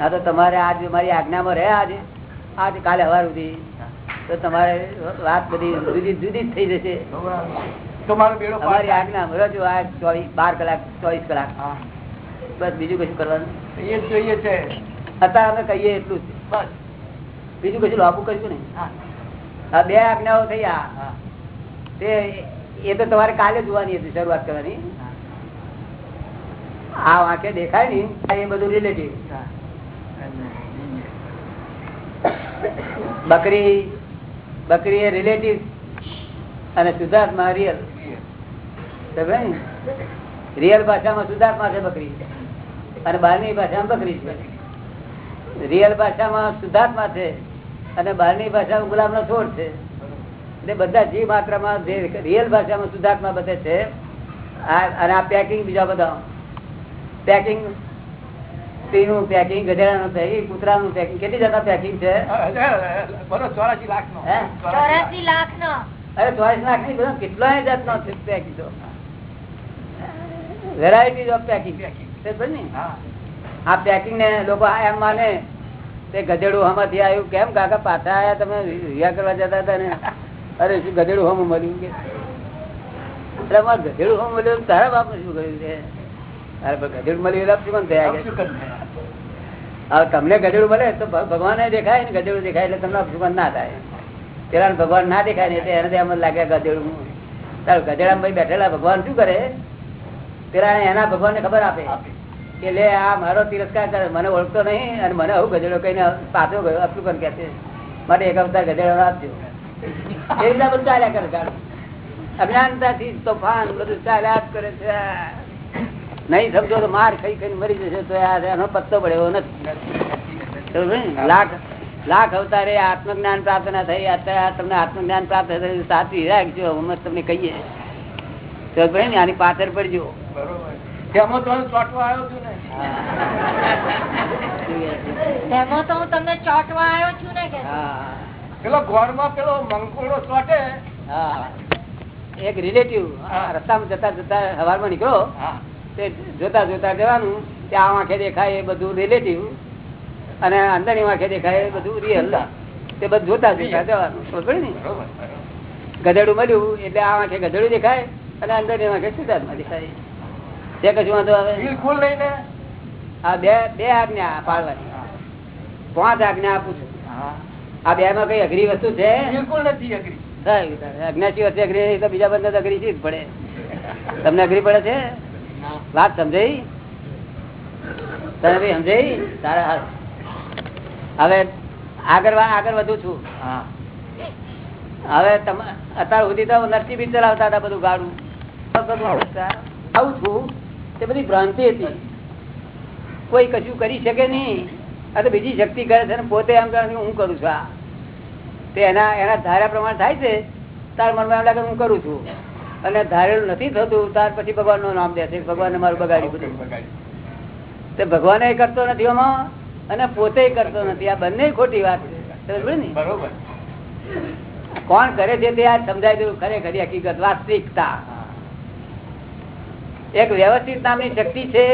હા તો તમારે આજ મારી આજ્ઞામાં રહે આજે? આજ કાલે હવાર સુધી? તો તમારે વાત બધી જુદી જુદી જ થઈ જશે. તમારો બેડો પાર અમારી થાય. આજ્ઞા રજો આ ચોવીસ બાર કલાક ચોવીસ કલાક. બસ બીજું કશું કરવાનું? એ જોઈએ છે. અત્યારે અમે કહીએ એટલું જ. બસ. બીજું કશું લાભું કર્યું ને હા. બે આજ્ઞાઓ થઈ આ તે એ તો તમારે કાલે જોવાની હતી શરૂઆત કરવાની. આ વાંકે દેખાય ને એ બધું રિલેટિવ હા. બકરી બકરી એ રિલેટિવ અને સુધાર્થમાં રિયલ રિયલ ભાષામાં સુધાર્થમાં છે બકરી. અને બહારની ભાષામાં બકરી છે. રિયલ ભાષામાં સુધાર્થમાં છે અને બહારની ભાષામાં ગુલામનો છોડ છે. એટલે બધા જે માત્રામાં જે રિયલ ભાષામાં સુધાર્થમાં બધે છે અને આ પેકિંગ બીજા બધા પેકિંગ સ્ત્રીનું પેકિંગ ગધેડાનું પેકિંગ કૂતરાનું પેકિંગ કેટલી જતા પેકિંગ છે? ચોરાસી લાખ નો ચોરાસી લાખ નો અરે લાખની બધા કેટલાય જાતનો છે પેકિંગ તો. વેરાયટી ઓફ પેકિંગ ને? આ પેકિંગ ને લોકો એમ માને તે ગધેડું હમાંથી આવ્યું. કેમ? કાકા પાછા આવ્યા તમે રિયા કરવા જતા હતા ને. અરે શું ગધેડું હમ મળ્યું કે? અરે અમારે ગધેડું હમ મળ્યું તારા બાપ શું કર્યું છે? તમને ગજડું મળે તો ભગવાન દેખાય ને ગજડું દેખાય એટલે તમને અપશુકન ના થાય. પેલા ભગવાન ના દેખાય ને એને એમ લાગે ગજડું તારું ભાઈ બેઠેલા ભગવાન શું કરે? પેલા એના ભગવાન ને ખબર આપે કે લે આ મારો તિરસ્કાર કરે. મને ઓળખતો નહીં અને મને આવું ગજડો કહીને પાછો ગયો. અપશુકન કે છે? માટે એક અવતાર ગજડો આપજો. એ રીતના બધું ચાલ્યા કરે અજ્ઞાનતાથી તોફાન બધું ચાલ્યા જ કરે છે. નહીં સમજો તો માર ખાઈ ખાઈ મરી જશે તો એનો પત્તો પડ્યો નથી. લાખ લાખ અવતારે આત્મજ્ઞાન પ્રાપ્ત ના થઈ અત્યારે તમને આત્મજ્ઞાન પ્રાપ્ત થયું સાચવી રાખજો અમે તમને કહીએ. તો ભાઈ ને આની પાછળ પડજો. બરોબર. તો હું ચોંટવા આવ્યો છું ને. તો હું તમને ચોટવા આવ્યો છું ને કે? હા. પેલો ગોળમાં પેલો મંગોળો ચોટે. હા. એક રિલેટિવ રસ્તામાં જતા જતા સવારમાં નીકળો. હા. તે જોતા જોતા જવાનું કે આ આંખે દેખાય એ બધું રિલેટિવ અને અંદરની આંખે દેખાય એ બધું રિયલ તે બધું જોતા જોતા જવાનું. ને ગધેડું મળ્યું એટલે આ આંખે ગધેડું દેખાય અને અંદરની આંખે શુદ્ધાત્મા દેખાય. તે કશું વાંધો આવે? બિલકુલ નહીં ને. આ બે બે આજ્ઞા પાડવાની પાંચ આજ્ઞા આપું છું. આ બે માં કઈ અઘરી વસ્તુ છે? બિલકુલ નથી અઘરી. અજ્ઞાસી વચ્ચે અઘરી તો બીજા બંધ અઘરી શી જ પડે. તમને અઘરી પડે છે? વાત સમજાઈ? તને સમજાઈ? તારા હવે આગળ આગળ વધુ છું. હા. હવે અત્યાર સુધી તો નરસિંહ બી ચલાવતા હતા બધું ગાડું. આવું છું. તે બધી ભ્રાંતિ હતી. કોઈ કશું કરી શકે નહીં. આ તો બીજી શક્તિ કરે છે પોતે એમ કરે હું કરું છું આ. તે એના એના ધાર્યા પ્રમાણે થાય છે. તાર મનમાં એમ લાગે હું કરું છું. અને ધારેલું નથી થતું ત્યાર પછી ભગવાનનું નામ દે છે ભગવાન મારું બગાડી બધું. તે ભગવાન કરતો નથી આમાં અને પોતે કરતો નથી. આ બંને ખોટી વાત છે. બરોબર. કોણ કરે છે તે આ સમજાય ખરેખરી હકીકત વાસ્તવિકતા. એક વ્યવસ્થિત નામની શક્તિ છે.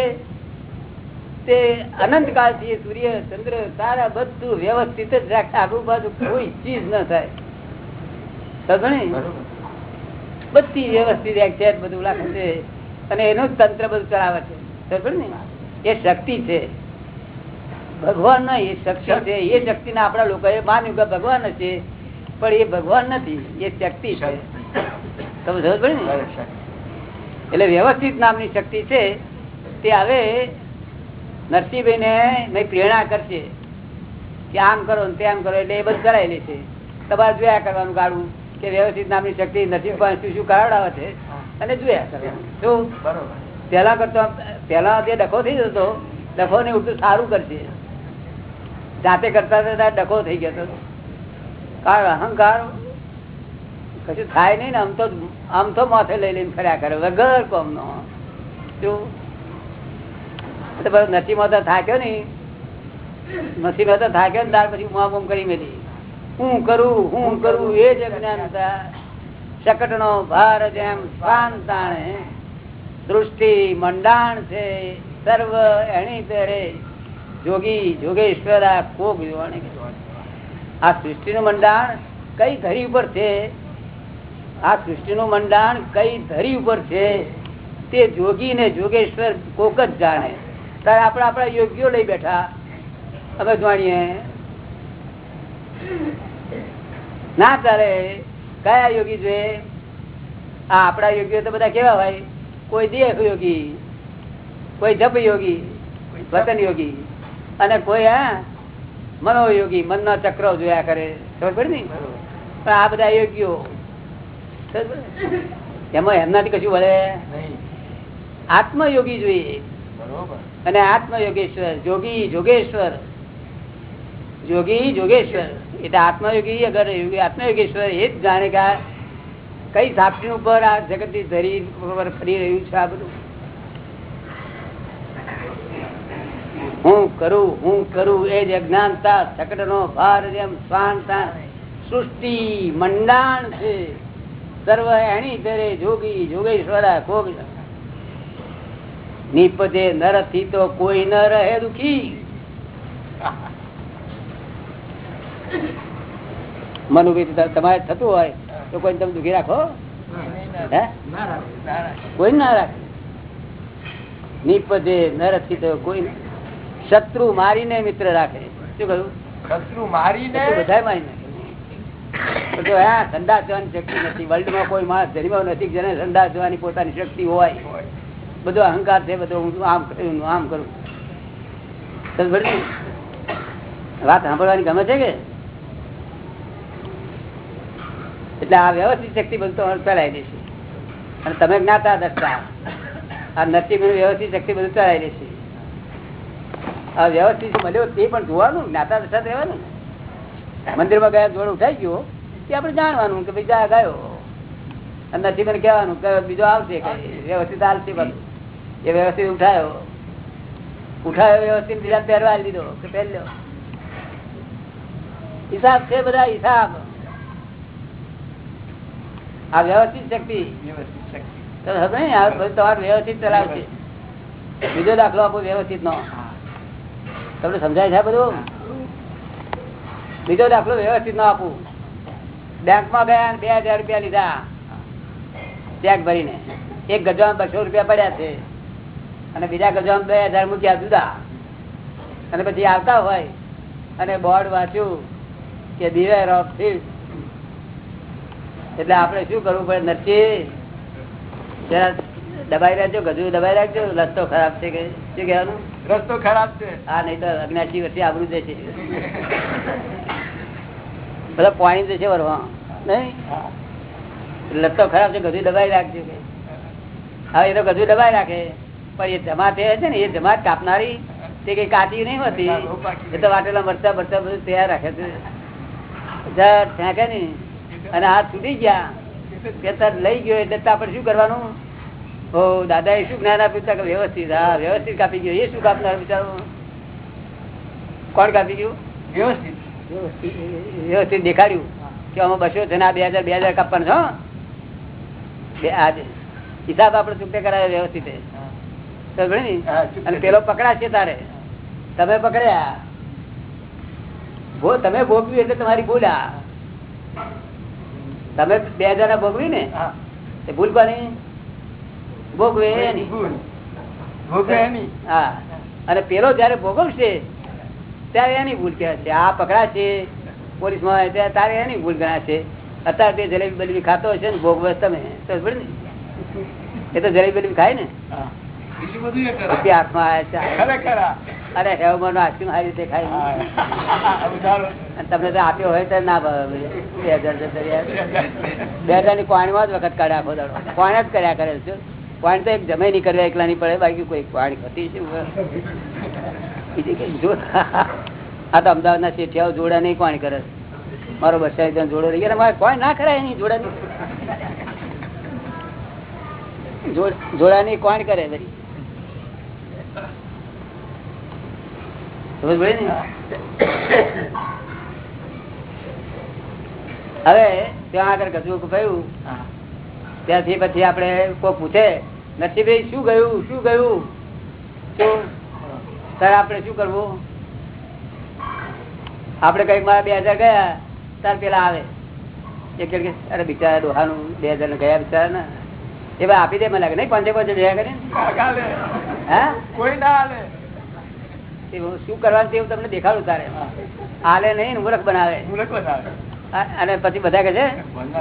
તે અનંત કાળથી સૂર્ય ચંદ્ર તારા બધું વ્યવસ્થિત જ રાખે. આગુ બાજુ કોઈ ચીજ ન થાય. સમજો બધી વ્યવસ્થિત એક્ઝેક્ટ બધું રાખે છે. અને એનું તંત્ર બધું ચલાવે છે. ને એ શક્તિ છે. ભગવાન નહીં એ શક્તિ છે. એ શક્તિને આપણા લોકોએ માન્યું કે ભગવાન છે. પણ એ ભગવાન નથી એ શક્તિ છે. તમે સમજ પડી ને? એટલે વ્યવસ્થિત નામની શક્તિ છે. તે હવે નરસિંહભાઈ ને મેં પ્રેરણા કરશે. કે આમ કરો ને તેમ કરો એટલે એ બધું કરાયેલી છે. તમારે જોયા કરવાનું ગાડું કે વ્યવસ્થિત નામની શક્તિ નરસિંહભાઈ શું શું કરાવડાવે છે? અને જોયા શું? બરોબર. પેલા કરતા પેલા જે ડખો થઈ જતો ડખો ને ઉઠતું સારું કરશે જાતે કરતા કરતા ડખો થઈ ગયો હતો કારણ અહંકાર કશું થાય નહીં ને આમ તો આમ તો માથે લઈ લઈને ફર્યા કરે વગર કોમ નો શું તો પછી નસીમાં થાક્યો નહીં. નસીમાં તો થાક્યો ને ત્યાર પછી મોમ કરી મેલી. હું કરું હું કરું એ જ અજ્ઞાનતા શકટનો ભાર જેમ શ્વાન તાણે. દૃષ્ટિ મંડાણ છે, સર્વ એની પેરે જોગી જોગેશ્વર આ કોક જોવાને આ સૃષ્ટિ નું મંડાણ કઈ ધરી ઉપર છે? આ સૃષ્ટિ નું મંડાણ કઈ ધરી ઉપર છે? તે જોગી ને જોગેશ્વર કોક જ જાણે. ત્યારે આપણે આપણા યોગ્યો લઈ બેઠા. અમે જાણીએ. ના ચાલે કયા યોગી જોઈએ? આ આપણા યોગીઓ તો બધા કેવા ભાઈ કોઈ દેહ યોગી કોઈ જપ યોગી વતન યોગી અને કોઈ હા મનોયોગી મનના ચક્રો જોયા કરે. ખબર પડે ને? પણ આ બધા યોગીઓ એમાં એમનાથી કશું વળે? આત્મયોગી જોઈએ. બરોબર. અને આત્મયોગેશ્વર જોગી જોગેશ્વર. જોગી જોગેશ્વર. એટલે આત્મયોગી અગર યોગી આત્મયોગેશ્વર એ જ જાણે કે કઈ સાપટી ઉપર આ જગત ધરી ઉપર ફરી રહ્યું છે આ બધું? હું કરું હું કરું, એ જ અજ્ઞાનતા સકટ નો ભાર જેમ સ્વાનતા સૃષ્ટિ મંડાણ છે. સર્વ એની ધરે જોગી, જોગેશ્વરા કોગ નિપજે નરથી તો કોઈ ન રહે દુખી. મનુભાઈ તમારે થતું હોય તો કોઈ તમે દુઃખી રાખો? હે? કોઈ ના રાખે. નિપજે નરથી તો કોઈ શત્રુ મારીને મિત્ર રાખે. શું કહ્યું? શત્રુ મારીને? જવાની શક્તિ નથી. વર્લ્ડમાં કોઈ માણસ જન્મ્યો નથી જેને જવાની પોતાની શક્તિ હોય. બધો અહંકાર છે બધો હું આમ આમ કરું? વાત સાંભળવાની ગમે છે કે? એટલે આ વ્યવસ્થિત શક્તિ બધું તમારે ચલાવી અને તમે જ્ઞાતા દસતા આ નરસિંહ વ્યવસ્થિત શક્તિ બધું ચલાવી દેશે આ વ્યવસ્થિત મળ્યો તે પણ જોવાનું, જ્ઞાતા જ રહેવાનું. મંદિરમાં ગયા જોડ ઉઠાઈ ગયો, તે આપણે જાણવાનું કે ભાઈ ગયો. અને મને કહેવાનું કે બીજો આવશે વ્યવસ્થિત આવશે બધું. એ વ્યવસ્થિત ઉઠાયો. ઉઠાયો વ્યવસ્થિત બીજા પહેરવા લીધો કે પહેર્યો હિસાબ છે બધા, હિસાબ. આ વ્યવસ્થિત શક્તિ. વ્યવસ્થિત શક્તિ. તમારે વ્યવસ્થિત ચલાવશે બીજો દાખલો આપો વ્યવસ્થિત નો. તમને સમજાય છે બધું? બીજો દાખલો વ્યવસ્થિત નો આપું. બેંકમાં ગયા બે હજાર રૂપિયા લીધા. ચેક ભરીને. એક ગજવામાં બસો રૂપિયા પડ્યા છે. અને બીજા ગજવામાં બે હજાર મૂક્યા જુદા. અને પછી આવતા હોય અને બોર્ડ વાંચ્યું કે બિવેર ઓફ થીફ એટલે આપણે શું કરવું પડે? નથી જરા દબાઈ રાખજો ગજુ દબાઈ રાખજો. રસ્તો ખરાબ છે કે શું કહેવાનું? રસ્તો ખરાબ છે. હા નહીં તો અજ્ઞાસી વર્ષે આવડું જશે. બધા પોઈન્ટ જશે વરવા નહીં? હા. ખરાબ છે ગજુ દબાઈ રાખજો કે. હા એ તો ગજુ દબાઈ રાખે. પણ એ જમાત એ છે ને એ જમાત કાપનારી. તે કઈ કાચી નહીં હોતી. એ તો વાટેલા મરચા મરચા બધું તૈયાર રાખે છે. ફેંકે ને અને હાથ છૂટી ગયા. કે લઈ ગયો એટલે તો આપણે શું કરવાનું? ઓ દાદા એ શું જ્ઞાન આપ્યું? કે વ્યવસ્થિત. હા વ્યવસ્થિત કાપી ગયો. એ શું કાપનાર બિચારો? કોણ કાપી ગયું? વ્યવસ્થિત. વ્યવસ્થિત દેખાડ્યું. કે અમે બસો છે ને આ બે હજાર બે હજાર કાપવાનું છો બે આજે હિસાબ આપણે ચૂકતે કરાવે વ્યવસ્થિત? હા. અને પેલો પકડાશે તારે. તમે પકડ્યા. તમે ભોગવ્યું એટલે તમારી ભૂલ આ. તમે બે હજાર ભોગવી ને? હા. એ ભૂલ કોની ભોગવે એની. ભૂલ. એની. હા. અને પેલો જયારે ભોગવશે ત્યારે એની ભૂલ કહેવાય છે. આ પકડાશે પોલીસમાં આવે ત્યારે તારે એની ભૂલ ગણાશે અત્યારે તે જલેબી બલેબી ખાતો હશે ને ભોગવે તમે. તો ખબર ને એ તો જલેબી બલેબી ખાય ને? બીજું બધું હાથમાં આવે છે. અરે હેવમાં નો આઈસ્ક્રીમ સારી રીતે તમને તો આપ્યો હોય તો ના બે હજાર બે હજારની પાણીમાં જ વખત કાઢે આખો દાડો. પાણી જ કર્યા કરે છે. કોણ તો એક જમે નહીં કરવા એકલા નહીં પડે બાકી કોઈ કોણ ખતી છે બીજી કઈ જો આ તો અમદાવાદ ના શેઠિયાઓ જોડા નહીં કોણ કરે. મારો બસા એકદમ જોડો રહી ગયા. મારે કોણ ના કરાય નહીં જોડા જોડા નહીં કોણ કરે બધી સમજ હવે ત્યાં આગળ ગજુક ગયું ત્યાંથી પછી આપણે કોઈ પૂછે નરસિંહભાઈ શું ગયું? શું ગયું? શું સર આપણે શું કરવું? આપડે કંઈક મારા બે હજાર ગયા તાર પેલા આવે. કે કે, અરે બિચારા દોહાનું બે હજાર ને ગયા બિચારા ને એ ભાઈ આપી દે મને લાગે. નહીં પાંચે પાંચે ભેગા કરીને હાલે. હા? કોઈ ના શું કરવાનું તેવું તમને દેખાડું તારે. હાલે નહીં મૂર્ખ બનાવે. અને પછી બધા કે છે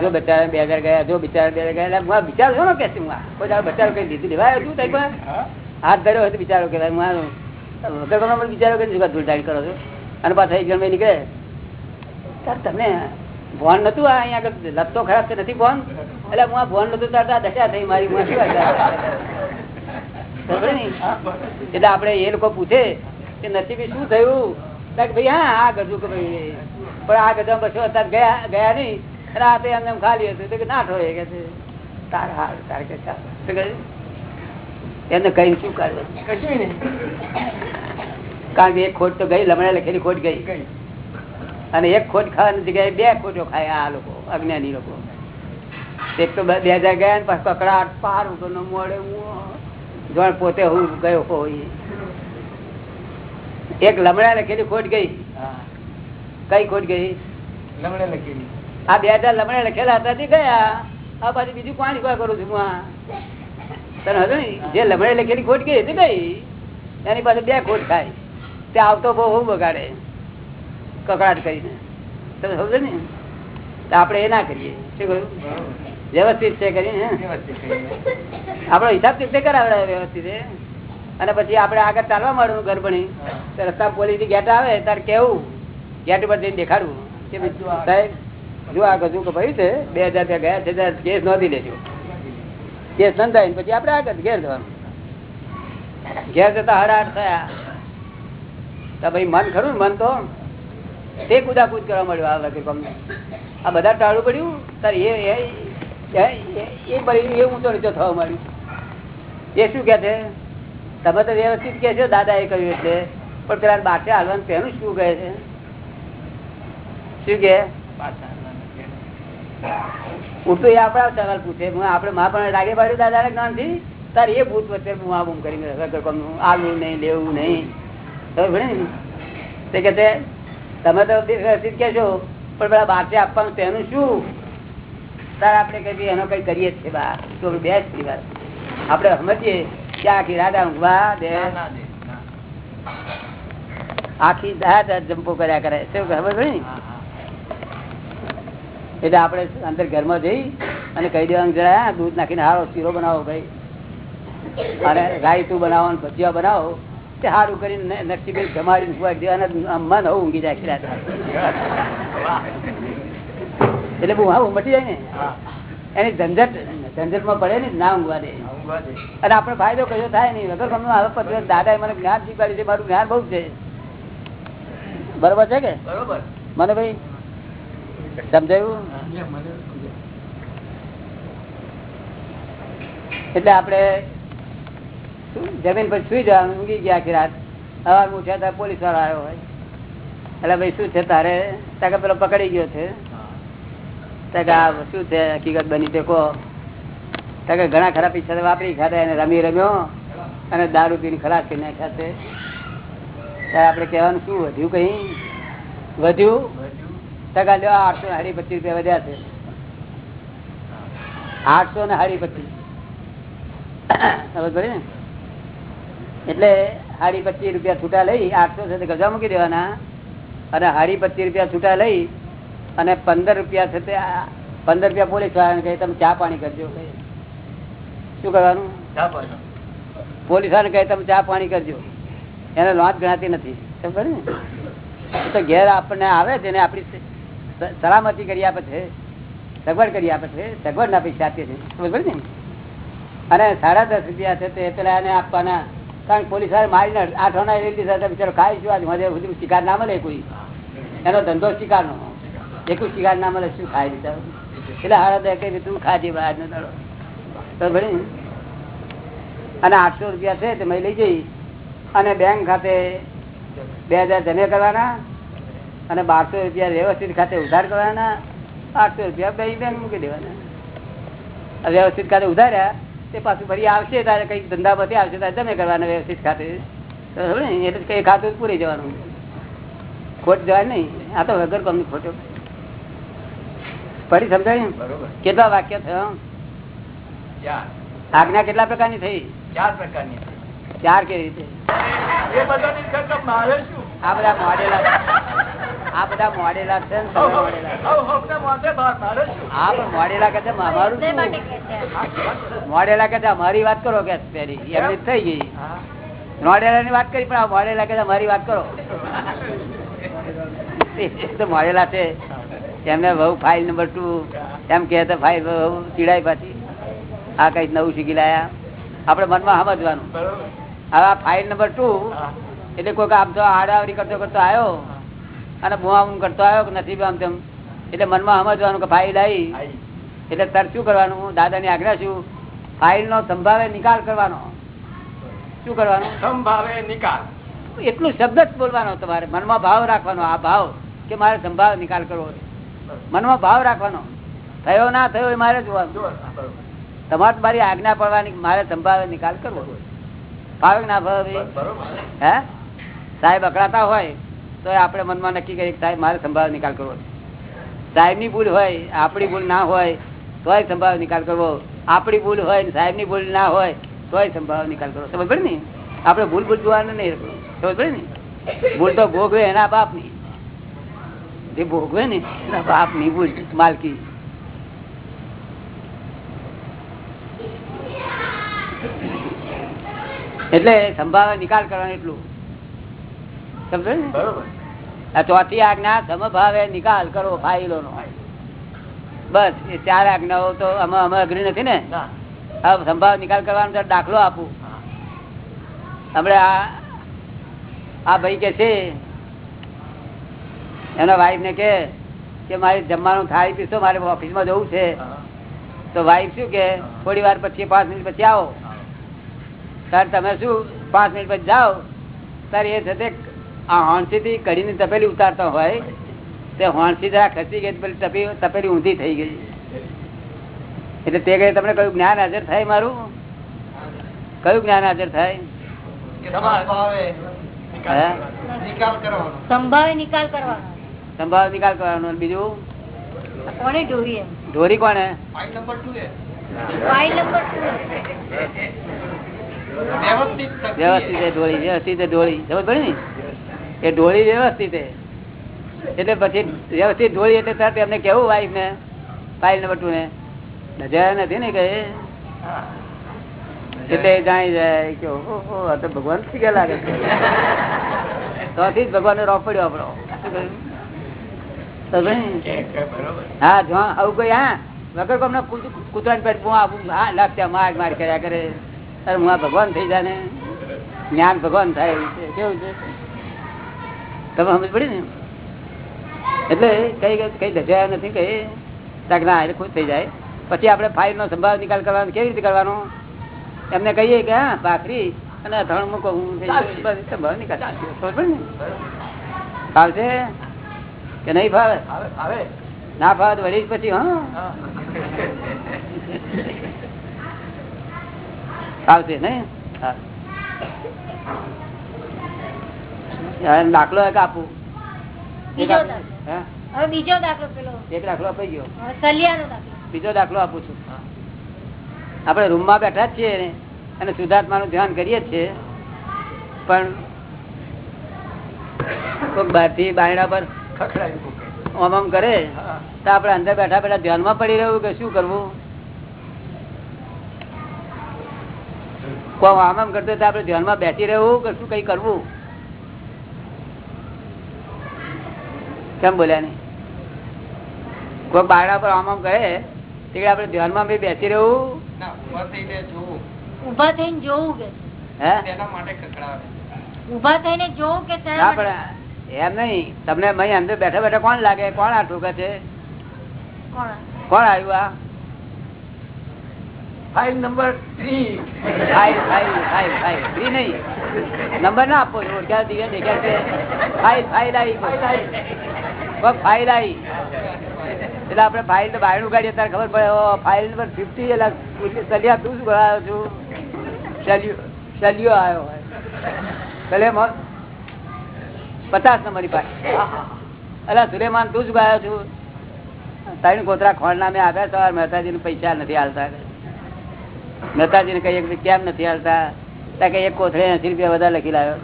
જો બચારા બે હજાર ગયા જો બિચારા બે હજાર ગયા હું વિચારું છું? ને કે શું કોઈ દાડો બચારો કઈ દીધું. લેવાય હતું તઈ પણ. હાથ ધર્યો હોય તો બિચારો કે હું વગર કામનો પણ બિચારો કે શું ધૂળધાડી કરો છો? અને પાછા એક જણ નીકળે. તાર તમને ભોન નતું આ અહીંયા આગળ? લપતો તો ખરાબ છે નથી ભોન? એટલે હું આ ભોન નતું તાર આ દશા થઈ મારી. હું? હા. એટલે આપડે એ લોકો પૂછે કે નસીબી શું થયું? ભાઈ હા આ ગજુ કે ભાઈ પણ આ ગજા બસો અત્યારે ગયા ગયા નહીં. અને આ તો એમને એમ ખાલી હતું. કે ના ઠોય કે છે તારે હાલ તાર કે એમને કઈ શું કરવું કશું નહીં. કારણ કે એક ખોટ તો ગઈ લમણે લખેલી ખોટ ગઈ. અને એક ખોટ ખાવાની જગ્યાએ બે ખોટો ખાય આ લોકો અજ્ઞાની લોકો. એક તો બે હજાર ગયા ને પછી કકડાટ પાર વગરનો મોડે જોણ પોતે હું ગયો હોય. એક લમણા લખેલી ખોટ ગઈ. કઈ ખોટ ગઈ? લમણે લખેલી. આ બે હજાર લમણા લખેલા હતા તે ગયા. આ પાછી બીજું પાણી ઊભા કરું છું હું તને હતું ને જે લમણે લખેલી ખોટ ગઈ હતી ગઈ એની પાસે બે ખોટ થાય. તે આવતો બહુ બગાડે. કકડાટ કરીને. તમે સમજો ને? તો આપણે એ ના કરીએ. શું કહ્યું? વ્યવસ્થિત છે કરીને. આપણો હિસાબ ચૂકતે કરાવડાવે વ્યવસ્થિત. અને પછી આપણે આગળ ચાલવા માંડવું ઘર ભણી રસ્તા પોલીસ ગેટ આવે તારે કેવું ગેટ ઉપર જઈને દેખાડવું કે સાહેબ જો આ ગજુ ભાઈ છે બે હજાર ગયા છે કેસ નોંધી લેજો કેસ નોંધાય પછી આપણે આગળ ઘેર જવાનું ઘેર જતા હરાટ થયા તો ભાઈ મન ખરું ને મન તો તે કુદાકુદ કરવા મળ્યું આ વખતે તમને આ બધા ટાળું પડ્યું તાર એ એ- એ ઊંચો નીચો થવા મળ્યું એ શું કે છે તમે તો વ્યવસ્થિત કે છો દાદા એ કહ્યું એટલે. પણ પેલા બાટે હાલવાનું તેનું શું કહે છે? શું કે ઉઠતું એ આપણા સવાલ પૂછે. આપણે માં પણ રાગે પાડ્યું દાદા જ્ઞાનથી તાર એ ભૂત વચ્ચે હું આ બૂમ કરી આવું નહીં, લેવું નહીં. ખબર ને? તે કે તમે તો વ્યવસ્થિત કહેશો પણ પેલા બાટે આપવાનું તેનું શું? તાર આપણે કહીએ એનો કઈ કરીએ જ છે બા. તો બેસ્ટ વાત આપણે સમજીએ. કે આખી રાડા ઊંઘવા દે ના, ના. ના. આખી રાત જંપો કર્યા કરે શું ખબર પડી ને? એટલે આપણે અંદર ઘરમાં જઈ અને કહી દેવાનું જરા દૂધ નાખીને હારો શીરો બનાવો ભાઈ અને રાયતું બનાવો અને ભજીયા બનાવો તે સારું કરીને નકશી જમાડીને સુવાડી દેવાના મન હવે ઊંઘી જાય ખીરા એટલે બહુ હા મટી જાય ને હા. એની ઝંઝટ ઝંઝટમાં પડે ને ના ઊંઘવા દે. અને આપણે ફાયદો કયો થાય નહીં? વગર તમને હવે પછી દાદાએ મને જ્ઞાન શીખવાડ્યું છે મારું જ્ઞાન બહુ છે. બરોબર છે કે? બરોબર. મને ભાઈ સમજાયું? એટલે આપણે જમીન પર સુઈ જવાનું ઊંઘી ગયા આખી રાત. સવાર ઉઠ્યા ત્યારે પોલીસ વાળો આવ્યો હોય. એટલે ભાઈ શું છે તારે? તાકે પેલો પકડી ગયો છે. શું છે, હકીકત બની તે કહો. ઘણા ખરા પૈસા વાપરી ખાધા એને રમી રમ્યો અને દારૂ પીને ખલાસ કરી નાખ્યા ત્યારે આપણે કહેવાનું શું, વધ્યું કઈ? વધ્યું? ટકા લ્યો આઠસો ને હાડી પચીસ રૂપિયા વધ્યા છે. આઠસો ને હાડી પચીસ. ખબર ને? એટલે હાડી પચીસ રૂપિયા છૂટા લઈ આઠસો છે ગજા મૂકી દેવાના અને હાડી પચીસ રૂપિયા છૂટા લઈ અને પંદર રૂપિયા છે તે પંદર રૂપિયા પોલીસ વાળાને કહે તમે ચા પાણી કરજો. શું કરવાનું ચા પાણી. પોલીસ વાળાને કહે તમે ચા પાણી કરજો. એને લોંચ ગણાતી નથી. ખબર ને? તો ઘેર આપણને આવે છે ને આપણી સલામતી કરી આપે છે. સગવડ કરી આપે છે. સગવડ ના પૈસા આપીએ છીએ. ખબર ને? અને સાડા દસ રૂપિયા છે તે પેલા એને આપવાના. કારણ કે પોલીસવાળા મારીને આઠ આના લઈ લીધા બિચારો ખાઈ શું આજે સુધી શિકાર ના મળે કોઈ. એનો ધંધો શિકારનો. એકું શિકાર ના મળે, શું ખાઈ દીધા એટલે હાડા દસ કઈ તું ખાજે બહાર નો દડો ને અને આઠસો રૂપિયા છે તે મેં લઈ જઈ અને બેંક ખાતે બે હજાર જમે કરવાના અને બારસો રૂપિયા વ્યવસ્થિત ખાતે ઉધાર કરવાના. આઠસો રૂપિયા બે બેંક મૂકી દેવાના. વ્યવસ્થિત ખાતે ઉધાર્યા, તે પાછું ફરી આવશે તારે કઈ ધંધા પતિ આવશે તારે જમે કરવાના વ્યવસ્થિત ખાતે. તો? એટલે કઈ ખાતું પૂરી જવાનું. ખોટ જવાય નહીં. આ તો વગર કોમની ખોટો. પડી સમજાય કેટલા વાક્ય થયા? આજ્ઞા કેટલા પ્રકારની થઈ? ચાર પ્રકારની ચાર કેવી રીતે? આ બધા મોડેલા આ બધા મોડેલા છે પણ મોડેલા કે અમારું મોડેલા કે અમારી વાત કરો કે પેલી એમની થઈ ગઈ. હા. મોડેલા ની વાત કરી પણ આ મોડેલા કે મારી અમારી વાત કરો. તો મોડેલા છે. એમને વહુ ફાઇલ નંબર ટુ એમ કે ફાઇલ બહુ ચીડાઈ પાછી. આ કઈ નવું શીખી લાયા. આપણે મનમાં સમજવાનું. હવે આ ફાઇલ નંબર ટુ. એટલે કોઈક આમ તો આડાવડી કરતો કરતો આવ્યો અને બુઆ કરતો આવ્યો કે નથી આમ તેમ. એટલે મનમાં સમજવાનું કે ફાઇલ આવી. એટલે તર શું કરવાનું? દાદાની આજ્ઞા શું? ફાઇલ નો સંભાવે નિકાલ કરવાનો. શું કરવાનું? સંભાવે નિકાલ. એટલું શબ્દ જ બોલવાનો તમારે. મનમાં ભાવ રાખવાનો આ ભાવ કે મારે સંભાવ નિકાલ કરવો છે. મનમાં ભાવ રાખવાનો. થયો ના થયો એ મારે જોવાનું. તમારે મારી આજ્ઞા પડવાની મારે સંભાવે નિકાલ કરવો ભાવે ના ભાવે? હે? સાહેબ અકળાતા હોય તો આપણે મનમાં નક્કી કરીએ સાહેબ મારે સંભાવે નિકાલ કરવો. સાહેબની ભૂલ હોય આપણી ભૂલ ના હોય તોય સંભાવે નિકાલ કરવો. આપણી ભૂલ હોય સાહેબ સાહેબની ભૂલ ના હોય તોય સંભાવે નિકાલ કરવો. સમજ પડે ને? આપણે ભૂલ ભૂલ જોવાનું નહીં. સમજ પડે ને? ભૂલ તો ભોગવે એના બાપની. જે ભોગવે ને એના બાપની ભૂલ માલકી. એટલે સંભાવે નિકાલ કરવાનો એટલું. સમજો ને? આ ચોથી આજ્ઞા સમભાવે નિકાલ કરો ફાઇલો નો બસ એ ચાર આજ્ઞાઓ તો અમે અમે અઘરી નથી ને? હવે સંભાવ નિકાલ કરવાનો દાખલો આપું. હમણાં આ આ ભાઈ કે છે એના વાઈફ ને કે કે મારે જમવાનું ખાઈ પીશો મારે ઓફિસમાં જવું છે? તો વાઈફ શું કે થોડી વાર પછી પાંચ મિનિટ પછી આવો. સર તમે શું પાંચ મિનિટ પછી જાઓ? સર એ થતે આ હોણસી થી કઢીની તપેલી ઉતારતા હોય. તે હોણસી જરા ખસી ગઈ તો પેલી તપી તપેલી ઊંધી થઈ ગઈ. એટલે તે કઈ તમને કયું જ્ઞાન હાજર થાય મારું? કયું જ્ઞાન હાજર થાય? સંભાવે. નિકાલ નિકાલ કરવાનો. સંભાવે નિકાલ કરવાનો. સંભાવ નિકાલ કરવાનો બીજું? કોને ઢોરી ઢોરી કોને file number two A. File number વ્યવસ્થિત ઢોળી વ્યવસ્થિત ઢોળી સમજ પડી ને? એ ઢોળી વ્યવસ્થિત એટલે પછી વ્યવસ્થિત ઢોળી એટલે તરત એમને કેવું વાઈફ ને? ફાઇલ નંબર ટુ ને? નજર નથી ને કે એટલે જાણી જાય કે ઓહો, આ તો ભગવાન શીખે લાગે છે. જ ભગવાન રોપ પડ્યો આપણો શું કહ્યું? તો ભાઈ, કે- કે બરોબર હા જો આવું કોઈ હા વગર કોમનો કૂતરા પેટ હું આવું હા લાગતા માર માર કર્યા કરે. અરે હું ભગવાન થઈ જાય ને જ્ઞાન ભગવાન થાય કેવું છે? તમે સમજ પડી ને? એટલે કઈ કઈ દજાયા નથી કઈ? તાક ના એટલે ખુશ થઈ જાય. પછી આપણે ફાઇલ નો સંભાવ નિકાલ કરવાનો કેવી રીતે કરવાનો? એમને કહીએ કે હા ભાખરી અને અથાણું મૂકો હું સંભાવ નિકાલ. ફાવશે કે નહીં ફાવે? આવે આવે ના ફાવે તો વળી પછી હા. આવશે નઈ દાખલો એક આપું. બીજો દાખલો. એક અપાઈ ગયો બીજો આપું છું. આપણે રૂમમાં બેઠા જ છીએ અને અને નું ધ્યાન કરીએ જ છીએ પણ કોઈક બહારથી બાયણા પર ઓમ ઓમ કરે? તો આપણે અંદર બેઠા બેઠા ધ્યાનમાં પડી રહ્યું કે શું કરવું? કોઈ આમ આમ કરતો તો આપણે ધ્યાનમાં બેસી રહેવું કે શું કઈ કરવું? કેમ બોલ્યા નહીં? કોઈ બાળા પર આમ આમ કરે તે આપણે ધ્યાનમાં બી બેસી રહેવું? ના, ઊભા થઈને જોવું. ઊભા થઈને જોવું કે? હે? તેના માટે ખખડાવે. ઊભા થઈને જોવું કે એમ નહીં. તમને અહીં અંદર બેઠા બેઠા કોણ લાગે? કોણ આ ઠોકે છે? કોણ? કોણ આવ્યું આ? File number three file file file file free નહીં. નંબર ના આપો ઓળખ્યા દિવ્યા દેખ્યા છે? ફાઇલ ફાઇલ આવી ફાઇલ આવી. કોક ફાઇલ આવી. એટલે આપણે ફાઇલ તો બહાર ઉગાડીએ ત્યારે ખબર પડે ફાઇલ નંબર ફિફ્ટી એટલે સલિયા તું શું કરાયો છું? સલિયો સલિયો આવ્યો. ભલે મ- પચાસ નંબરની અલા સુલેમાન તું જ ગયો છું. ત્રણ ગોતરા ખોણ નામે આવ્યા સવાર મહેતાજીને પૈસા નથી હાલતા મહેતાજીને કહીએ કેમ નથી હાલતા ત્યાં કે એક કોથળે એસી રૂપિયા બધા લખી લાવ્યો.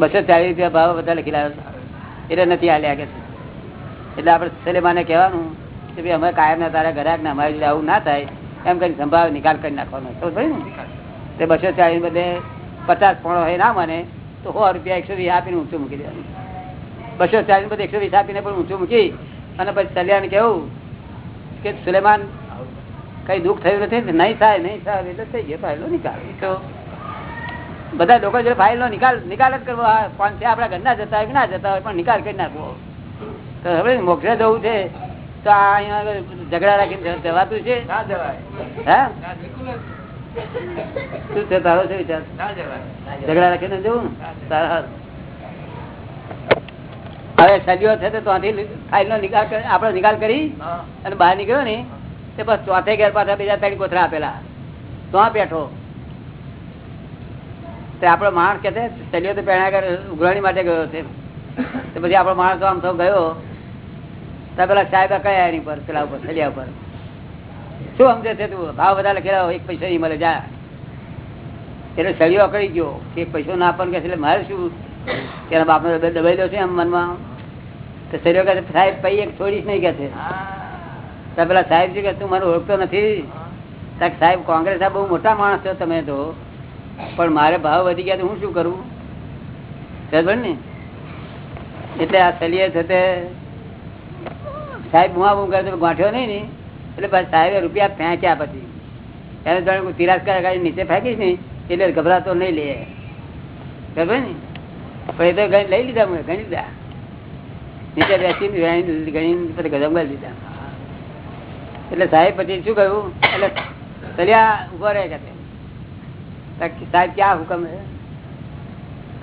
બસો ચાલીસ રૂપિયા ભાવ બધા લખી લાવ્યો એટલે નથી હાલ્યા કે એટલે આપણે સુલેમાને કહેવાનું કે ભાઈ અમે કાયમ ના તારા ઘરાક ને અમારી આવું ના થાય. એમ કરી સંભાવ નિકાલ કરી નાખવાનો. તે બસો ચાલીસ બધે પચાસ પોણો હોય ના મને. તો સો રૂપિયા એકસો વીસ આપીને ઊંચું મૂકી દેવાનું. બસો ચાલીસ બધું એકસો વીસ આપીને પણ ઊંચું મૂકી અને પછી સલિયાને કેવું કે સુલેમાન કઈ દુઃખ થયું નથી નહીં થાય નહીં થાય એટલે થઈ ગયો ફાઇલો નિકાલ તો બધા લોકો જો ફાઇલનો નિકાલ નિકાલ જ કરવો. આ છે આપણા ઘરના જતા હોય કે ના જતા હોય પણ નિકાલ કરી નાખવો. તો હવે મોક્ષે જવું છે તો આ અહીંયા ઝઘડા રાખીને જવાતું છે? હે? શું છે તારો છે વિચાર? ઝઘડા રાખીને જવું તારા હવે સદીઓ છે તો ફાઇલ નો નિકાલ કરી- નિકાલ કરી અને બહાર નીકળ્યો ને તે બસ ચોથે ઘેર પાછા બીજા ત્રણ કોથરા આપેલા. તો બેઠો. તે આપડો માણસ કે છે ચલ્યો તો આગળ ઉઘરાણી માટે ગયો છે. તે પછી આપણો માણસ તો આમ તો ગયો. તો પેલા સાહેબ કયા એની પર પેલા ઉપર ચલ્યા ઉપર? શું સમજે છે તું? ભાવ બધા લખેલા એક પૈસા નહીં મળે, જા. એટલે સળિયો અકળી ગયો કે પૈસો ના આપવાનું કે એટલે મારે શું? એના બાપને દબાઈ દો છે એમ મનમાં. તો સળિયો કહે સાહેબ, પૈ એક છોડીશ નહીં કે છે. તો પેલા સાહેબ છે કે તું મને ઓળખતો નથી. સાહેબ, કોંગ્રેસ બહુ મોટા માણસ છો તમે તો. પણ મારે ભાવ વધી ગયા તો હું શું કરું? બરાબર ને? એટલે આ સલીએ છે તે. સાહેબ બુઆ બુમ કરે તો ગાંઠ્યો નહીં ને? એટલે સાહેબે રૂપિયા ફેંક્યા પછી. એને જાણે તિરસ્કાર કરી નીચે ફેંકીશ ને, એટલે ગભરાતો નહીં લે. બરાબર ને? તો ગણી લઈ લીધા મેં ગણી લીધા. નીચે બેસીને ગણી પછી ગજમગા લીધા એટલે સાહેબ પછી શું કહ્યું? એટલે સરિયા ઊભો રહે કે. સાહેબ ક્યાં હુકમ હે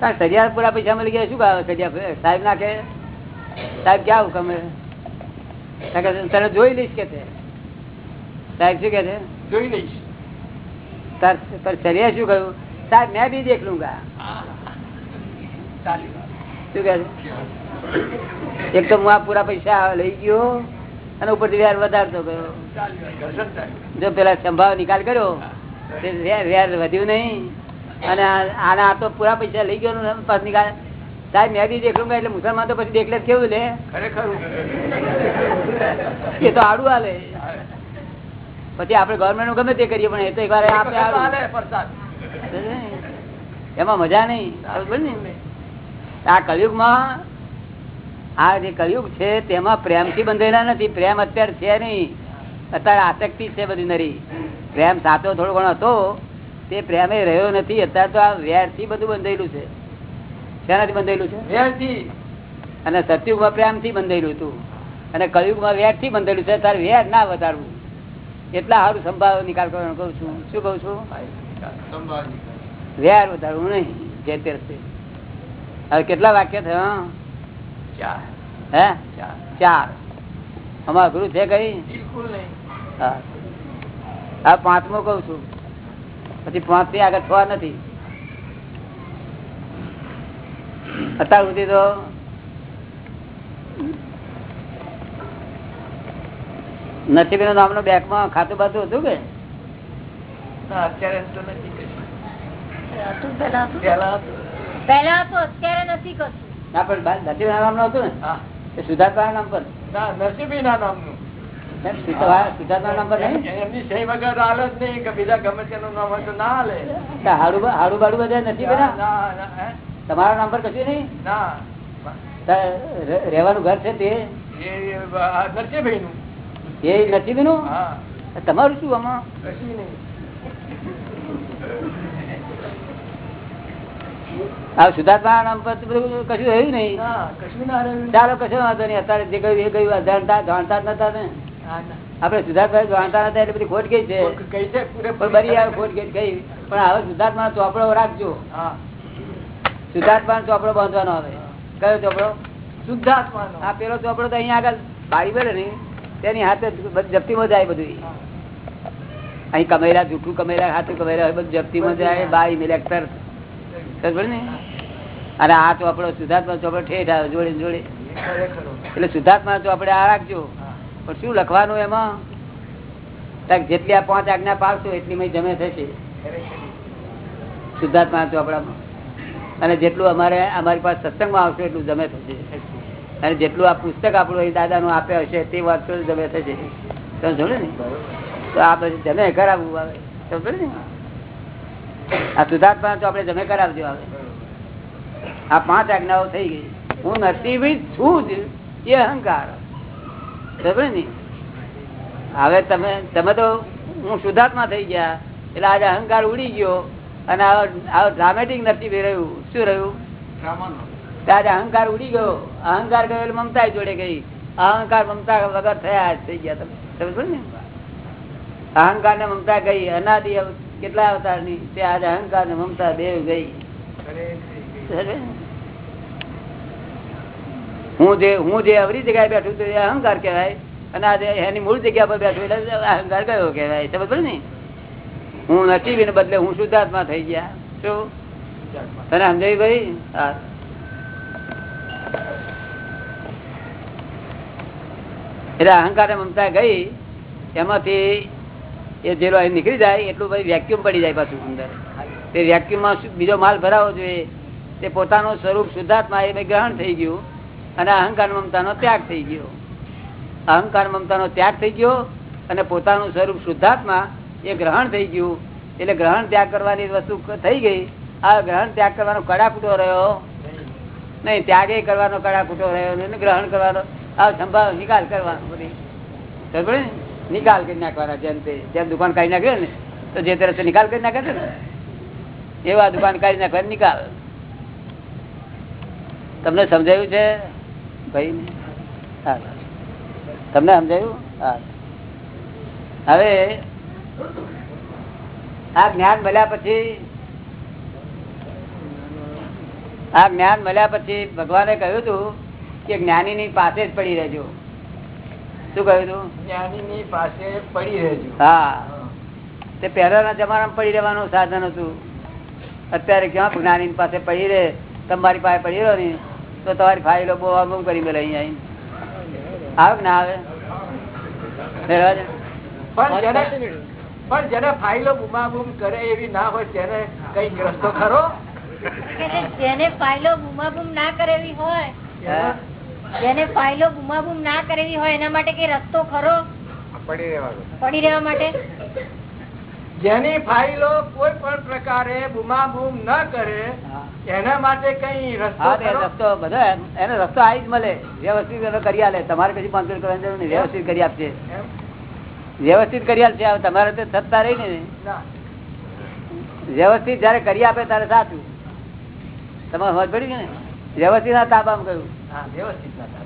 કારણ સરિયા પૂરા પૈસા મળી ગયા, શું કહે સરિયા સાહેબ ના કે સાહેબ ક્યાં હુકમ હે તને જોઈ લઈશ કે તે? સાહેબ શું કે છે? જોઈ લઈશ. તાર તાર શું કહ્યું? સાહેબ મેં ભી દેખ લુંગા શું કે છે? એક તો હું આ પૂરા પૈસા લઈ ગયો અને ઉપરથી વ્યાર વધારતો ગયો. જો પેલા સંભાવ નિકાલ કર્યો વ્યાર વધ્યું નહીં. અને આને આ તો પૂરા પૈસા લઈ ગયો પાસ નિકાલ. સાહેબ મેં બી દેખલું એટલે મુસલમાન તો પછી દેખલે કેવું લે? ખરેખર. એ તો આડું હાલે. પછી આપણે ગવર્મેન્ટ ગમે તે કરીએ પણ એ તો એકવાર આપણે. એમાં મજા નહીં? આ કલયુગમાં આ જે કલયુગ છે તેમાં પ્રેમથી બંધેલા નથી. પ્રેમ અત્યારે છે નહીં. અત્યારે આસક્તિ છે બધી નરી. પ્રેમ સાચો થોડો ઘણો હતો તે પ્રેમે રહ્યો નથી. અત્યારે તો આ વેરથી બધું બંધાયેલું છે. શેનાથી બંધાયેલું છે? વેરથી. અને સતયુગમાં પ્રેમથી બંધાયેલું હતું. અને કલયુગમાં વેરથી બંધેલું છે. તારે વેર ના વધારવું. એટલા સારું સંભાવ નિકાલ કરવાનો કઉ છું. શું કહું છું? વ્યાર વધારવું નહીં જે તે હવે કેટલા વાક્ય થયા? ચાર. હે? ચાર. ચાર. આમાં છે કઈ? બિલકુલ હા. પાંચમો કઉ છું. પછી પાંચથી આગળ થવા નથી. અત્યાર સુધી તો નસીબીનું નામનું બેંકમાં ખાતું બાતું હતું કે? ના ના ને? ના ના નસીબ ના, ના, ના, તમારા નામ પર કશું નહીં? ના. રહેવાનું ઘર છે તે? નરસિંહભાઈ નું. એ નસીબીનું હા. તમારું શું આમાં? કશું સુધાર્થના નામ પર બધું કશું રહ્યું નહીં. ના કશું ના રહ્યું. ચાલો કશો વાંધો નહીં. અત્યારે જે ગયું એ ગયું જાણતા જાણતા જ નતા ને. ના, ના. સુધાર્થભાઈ જાણતા નતા એટલે બધી ખોટ ગઈ છે. બરી આવે ખોટ ગઈ ગઈ. પણ હવે સુધાર્થમાં ચોપડો રાખજો. હા. સુધાર્થમાં ચોપડો બાંધવાનો આવે કયો ચોપડો? શુદ્ધાત્માનો આ પેલો ચોપડો તો અહીંયા આગળ બારી પડે ને. તેની હાથે જપ્તીમાં જાય બધું. અહીં કમેરા, જૂઠું કમેરા હાથે કમેરા હોય, બધું જપ્તીમાં જાય, બાઈ મિલેક્ટર ને? અને આ ચોપડો શુદ્ધાત્મા ચોપડે ઠેઠ આવે, જોડે જોડે. એટલે શુદ્ધાત્મા ચોપડે આ રાખજો. પણ શું લખવાનું એમાં? જેટલી આ પાંચ આજ્ઞા પાડશો એટલી મય જમે થશે. શુદ્ધાત્મા ચોપડામાં અને જેટલું અમારે, અમારી પાસે સત્સંગમાં આવશે, એટલું જમે થશે. અને જેટલું આ પુસ્તક આપણું અહીં દાદાનું આપે હશે તે વાંચશો તો જમે થશે. તમે સમજો ને? તો આ પછી જમે કરાવવું આવે. સમજો ને? આ સુધાર્થમાં તો આપણે જમે કરાવજો આવે. આ પાંચ આજ્ઞાઓ થઈ ગઈ. હું નસીબી છું જ. એ અહંકાર. સમજો ને? હવે તમે તમે તો હું સુધાર્થમાં થઈ ગયા. એટલે આજે અહંકાર ઉડી ગયો. અને આ ડ્રામેટિક નથી રહ્યું. શું રહ્યું? ડ્રામાનો. તો અહંકાર ઉડી ગયો. અહંકાર ગયો એટલે મમતા જોડે ગઈ. અહંકાર મમતા વગર થયા થઈ ગયા તમે. ને અહંકાર ને? મમતા ગઈ. અનાદિ કેટલા અવતારની તે આજે અહંકાર ને મમતા દેવ ગઈ. હું જે હું જે અવરી જગ્યાએ બેઠું તો અહંકાર કહેવાય. અને આજે એની મૂળ જગ્યા પર બેઠું એટલે અહંકાર કયો કહેવાય? પડે ને? હું નથી બદલે હું શુદ્ધાત્મા થઈ ગયા. શું? તને સમજાવી ભાઈ? હા. એટલે અહંકાર મમતા ગઈ, એમાંથી એ જે અહીં નીકળી જાય, એટલું પછી વેક્યુમ પડી જાય પાછું અંદર. તે વેક્યુમમાં બીજો માલ ભરાવો જોઈએ. તે પોતાનું સ્વરૂપ શુદ્ધાત્મા એ ગ્રહણ થઈ ગયું અને અહંકાર મમતાનો ત્યાગ થઈ ગયો. અહંકાર મમતાનો ત્યાગ થઈ ગયો અને પોતાનું સ્વરૂપ શુદ્ધાત્મા એ ગ્રહણ થઈ ગયું. એટલે ગ્રહણ ત્યાગ કરવાની વસ્તુ થઈ ગઈ. આ ગ્રહણ ત્યાગ કરવાનો કડાકૂટો રહ્યો નહીં. ત્યાગે કરવાનો કડાકૂટો રહ્યો નહીં ગ્રહણ કરવાનો નિકાલ કરી નાખવાના જેમ તે, જેમ દુકાન કાઢી નાખ્યો ને, તો જે તરફ નિકાલ કરી નાખે ને. એવા દુકાન કાઢી નાખવા નિકાલ. તમને સમજાયું છે ભાઈ તમને સમજાયું? હવે, આ જ્ઞાન મળ્યા પછી, આ જ્ઞાન મળ્યા પછી ભગવાને કહ્યું હતું કે જ્ઞાની ની પાસે જ પડી રહેજો. શું કહ્યું તું? જ્ઞાની ની પાસે પડી રહેજો. હા. તે પહેલાના જમાનામાં પડી રહેવાનું સાધન હતું. અત્યારે ક્યાં જ્ઞાની પાસે પડી રહે? તમારી પાસે પડી રહ્યો ને તો તમારી ફાઇલો બહુ અમુક કરી મેળે અહીંયા આવે ના આવે? પણ જેને ફાઇલો બુમાબુમ કરે એવી ના હોય તેને કંઈક રસ્તો ખરો? કે જેને ફાઇલો બુમાબુમ ના કરે એવી હોય. જેને ફાઇલો ગુમાબુમ ના કરેલી હોય એના માટે કઈ રસ્તો ખરો? પડી રહેવા માટે? જેની ફાઇલો કોઈ પણ પ્રકારે બુમાબુમ ન કરે એના માટે કઈ રસ્તો બધો એનો રસ્તો આવી જ મળે. વ્યવસ્થિત કરી આલે. તમારે કશું પાંચસો કરવાની જરૂર નહીં. વ્યવસ્થિત કરી આપશે વ્યવસ્થિત કરી આપશે તમારે તો સત્તા રહી ને. વ્યવસ્થિત જયારે કરી આપે ત્યારે સાચું. તમારે સમજ પડી ને? વ્યવસ્થિત ના તાબામાં કહ્યું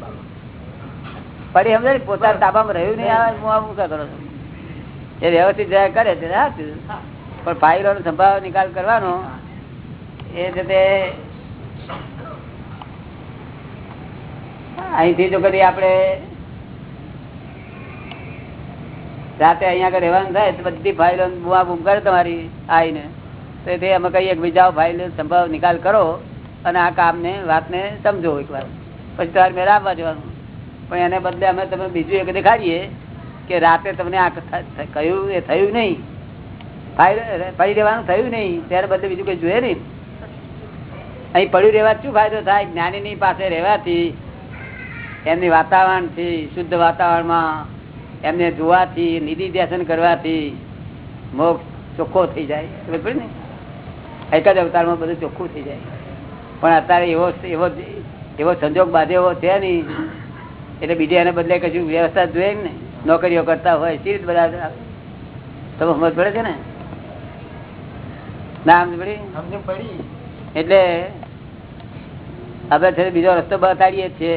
બાબા. સમજે પોતાના તાબામાં રહ્યું નહીં આવે હું આવું શું કરો એ વ્યવસ્થિત જયારે કરે તે સાચું. પણ ફાઇલો નો સંભાવ નિકાલ કરવાનો એ છે તે અહીંથી જો કદી આપણે રાતે અહીંયા આગળ રહેવાનું થાય તો બધી ફાઇલો બુમ કરે તમારી આવીને તો તે અમે કહીએ જાઓ ફાઇલ સંભાવ નિકાલ કરો અને આ કામને વાતને સમજો એકવાર. પછી તમારે મેળ આવવા જવાનું. પણ એને બદલે અમે તમે બીજું એક દેખાડીએ કે રાતે તમને આ થ- એ થયું નહીં. પડી રહેવાનું થયું નહીં. ત્યારે બદલે બીજું કઈ જોઈએ નહીં. અહીં પડ્યું રહેવા શું ફાયદો થાય? જ્ઞાનીની પાસે રહેવાથી, એમની વાતાવરણથી, શુદ્ધ વાતાવરણમાં, એમને જોવાથી, નિધિ દર્શન કરવાથી મોક્ષ ચોખ્ખો થઈ જાય. ખબર પડે ને? એક જ અવતારમાં બધું ચોખ્ખું થઈ જાય. પણ અત્યારે એવો એવો એવો સંજોગ બાંધે એવો છે નહીં. એટલે બીજે એને બદલે કશું વ્યવસ્થા જોઈએ ને નોકરીઓ કરતા હોય સી રીતે બધા તમે સમજ પડે છે ને? ના સમજ પડી? પડી. એટલે આપણે છે બીજો રસ્તો બતાડીએ છીએ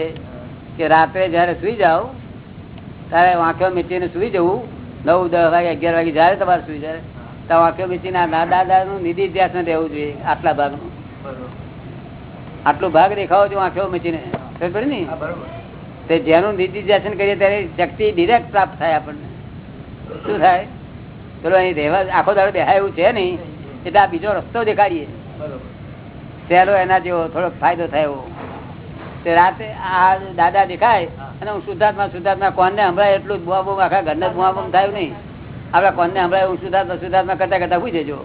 કે રાત્રે જયારે સુઈ જાઓ ત્યારે વાંખ્યો મીચીને સુઈ જવું. નવ દસ વાગે અગિયાર વાગે જયારે તમારે સુઈ જાય તો વાંખ્યો મીચીને દાદા નું નિધિ ધ્યાસન રહેવું જોઈએ આટલા ભાગનું. આટલો ભાગ દેખાવો છો આંખો મચીને. ખબર ને? તે જેનું નિધિ ધ્યાસન કરીએ ત્યારે શક્તિ ડિરેક્ટ પ્રાપ્ત થાય આપણને. શું થાય? ચલો અહીં રહેવા આખો દાડો બેહાય એવું છે નહીં એટલે આ બીજો રસ્તો દેખાડીએ. બરોબર. એના જેવો થોડોક ફાયદો થાય એવો. તે રાતે આ દાદા દેખાય અને હું શુદ્ધાત્મા શુદ્ધાત્મા કોણને હમણાં એટલું જ બુઆ બુમ આખા ઘરને બુઆ બુમ થાય નહીં. આપડા કોણને હમણાં હું શુદ્ધાત્મા શુદ્ધાત્મા કરતા કરતા હુઈ જજો.